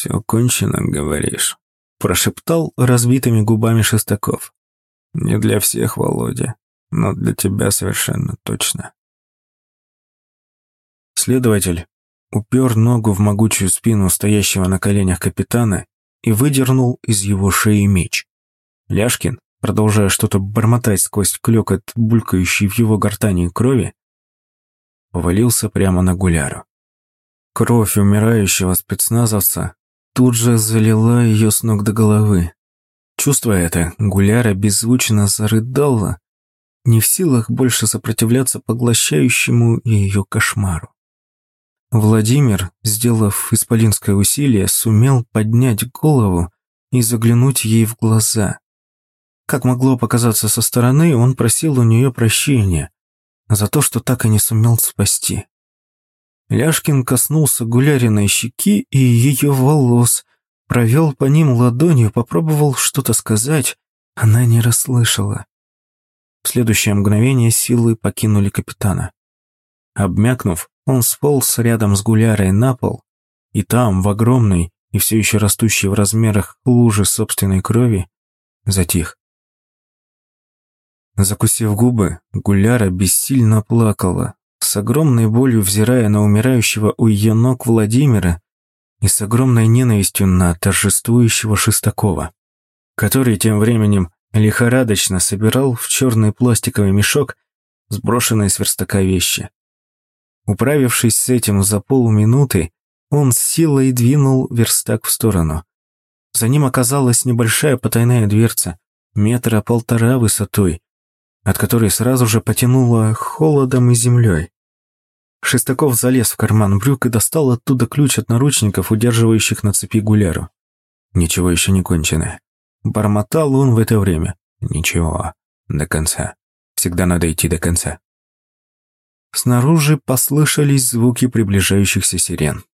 «Все кончено, говоришь?» – прошептал разбитыми губами Шестаков. «Не для всех, Володя, но для тебя совершенно точно». Следователь упер ногу в могучую спину стоящего на коленях капитана и выдернул из его шеи меч. Ляшкин, продолжая что-то бормотать сквозь клёкот, булькающий в его гортани крови, повалился прямо на гуляру. Кровь умирающего спецназовца тут же залила ее с ног до головы. Чувствуя это, Гуляра беззвучно зарыдала, не в силах больше сопротивляться поглощающему ее кошмару. Владимир, сделав исполинское усилие, сумел поднять голову и заглянуть ей в глаза. Как могло показаться со стороны, он просил у нее прощения за то, что так и не сумел спасти. Ляшкин коснулся Гуляриной щеки и ее волос, провел по ним ладонью, попробовал что-то сказать, она не расслышала. В следующее мгновение силы покинули капитана. Обмякнув, он сполз рядом с Гулярой на пол, и там, в огромной и все еще растущей в размерах луже собственной крови, затих. Закусив губы, Гуляра бессильно плакала, с огромной болью взирая на умирающего у ее ног Владимира и с огромной ненавистью на торжествующего Шестакова, который тем временем лихорадочно собирал в черный пластиковый мешок сброшенные с верстака вещи. Управившись с этим за полминуты, он с силой двинул верстак в сторону. За ним оказалась небольшая потайная дверца, метра полтора высотой, от которой сразу же потянуло холодом и землей. Шестаков залез в карман брюк и достал оттуда ключ от наручников, удерживающих на цепи гуляру. Ничего еще не кончено. Бормотал он в это время. Ничего, до конца. Всегда надо идти до конца. Снаружи послышались звуки приближающихся сирен.